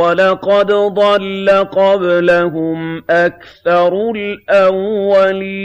وَلَقَدْ ضَلَّ قَبْلَهُمْ أَكْثَرُ الْأَوَّلِينَ